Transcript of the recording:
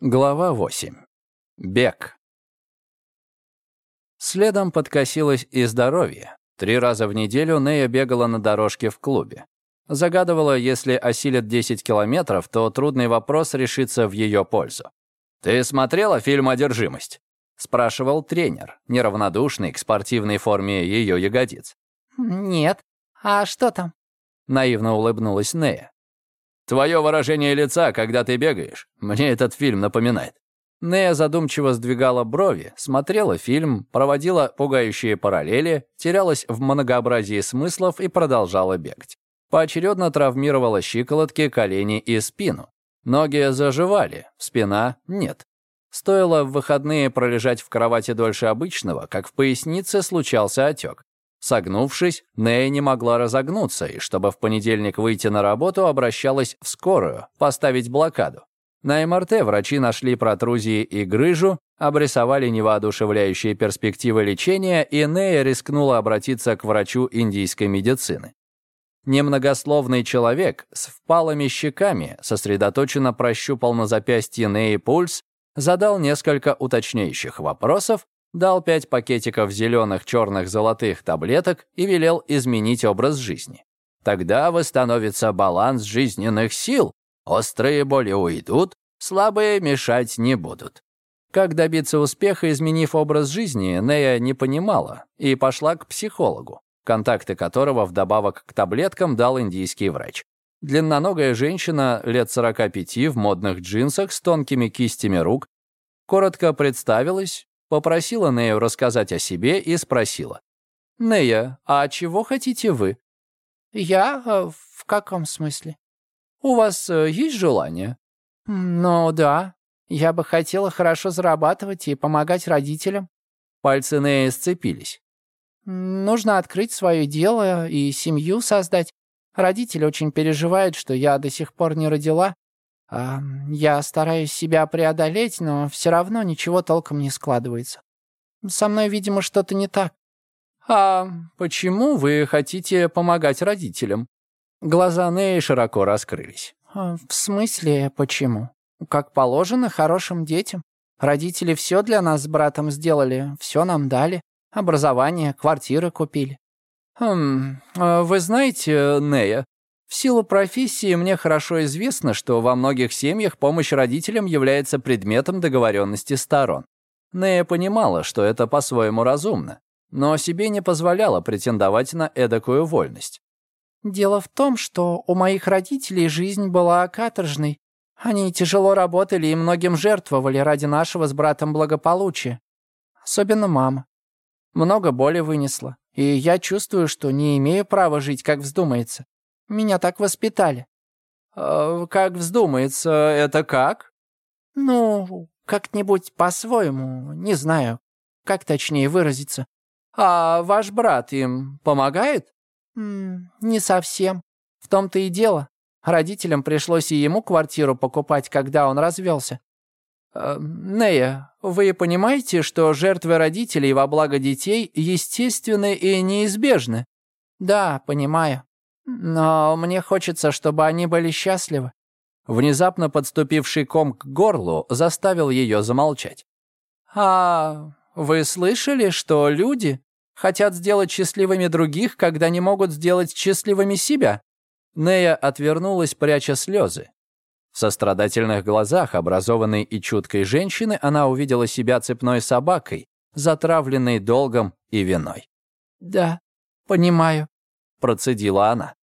Глава 8. Бег. Следом подкосилось и здоровье. Три раза в неделю Нея бегала на дорожке в клубе. Загадывала, если осилит 10 километров, то трудный вопрос решится в ее пользу. «Ты смотрела фильм «Одержимость»?» — спрашивал тренер, неравнодушный к спортивной форме ее ягодиц. «Нет. А что там?» — наивно улыбнулась Нея. Твое выражение лица, когда ты бегаешь, мне этот фильм напоминает». Нея задумчиво сдвигала брови, смотрела фильм, проводила пугающие параллели, терялась в многообразии смыслов и продолжала бегать. Поочередно травмировала щиколотки, колени и спину. Ноги заживали, спина нет. Стоило в выходные пролежать в кровати дольше обычного, как в пояснице случался отек. Согнувшись, Нея не могла разогнуться, и чтобы в понедельник выйти на работу, обращалась в скорую, поставить блокаду. На МРТ врачи нашли протрузии и грыжу, обрисовали невоодушевляющие перспективы лечения, и Нея рискнула обратиться к врачу индийской медицины. Немногословный человек с впалыми щеками сосредоточенно прощупал на запястье Неи пульс, задал несколько уточняющих вопросов дал пять пакетиков зеленых, черных, золотых таблеток и велел изменить образ жизни. Тогда восстановится баланс жизненных сил, острые боли уйдут, слабые мешать не будут. Как добиться успеха, изменив образ жизни, Нея не понимала и пошла к психологу, контакты которого вдобавок к таблеткам дал индийский врач. Длинноногая женщина лет 45 в модных джинсах с тонкими кистями рук коротко представилась, Попросила Нею рассказать о себе и спросила. «Нея, а чего хотите вы?» «Я? Э, в каком смысле?» «У вас э, есть желание?» «Ну да. Я бы хотела хорошо зарабатывать и помогать родителям». Пальцы Неи сцепились. «Нужно открыть свое дело и семью создать. Родители очень переживают, что я до сих пор не родила, а, я стараюсь себя преодолеть, но все равно ничего толком не складывается. Со мной, видимо, что-то не так. А почему вы хотите помогать родителям? Глаза Неи широко раскрылись. А, в смысле, почему? Как положено хорошим детям. Родители все для нас с братом сделали, все нам дали. Образование, квартиры купили. Хм, а вы знаете, Нея, в силу профессии мне хорошо известно, что во многих семьях помощь родителям является предметом договоренности сторон. Нея понимала, что это по-своему разумно, но себе не позволяла претендовать на эдакую вольность. «Дело в том, что у моих родителей жизнь была каторжной. Они тяжело работали и многим жертвовали ради нашего с братом благополучия. Особенно мама. Много боли вынесла, и я чувствую, что не имею права жить, как вздумается. Меня так воспитали». «Э, «Как вздумается, это как?» «Ну, как-нибудь по-своему, не знаю, как точнее выразиться». «А ваш брат им помогает?» М «Не совсем. В том-то и дело. Родителям пришлось и ему квартиру покупать, когда он развелся. Э, «Нея, вы понимаете, что жертвы родителей во благо детей естественны и неизбежны?» «Да, понимаю. Но мне хочется, чтобы они были счастливы». Внезапно подступивший ком к горлу заставил ее замолчать. «А вы слышали, что люди хотят сделать счастливыми других, когда не могут сделать счастливыми себя?» Нея отвернулась, пряча слезы. В сострадательных глазах образованной и чуткой женщины она увидела себя цепной собакой, затравленной долгом и виной. «Да, понимаю», — процедила она.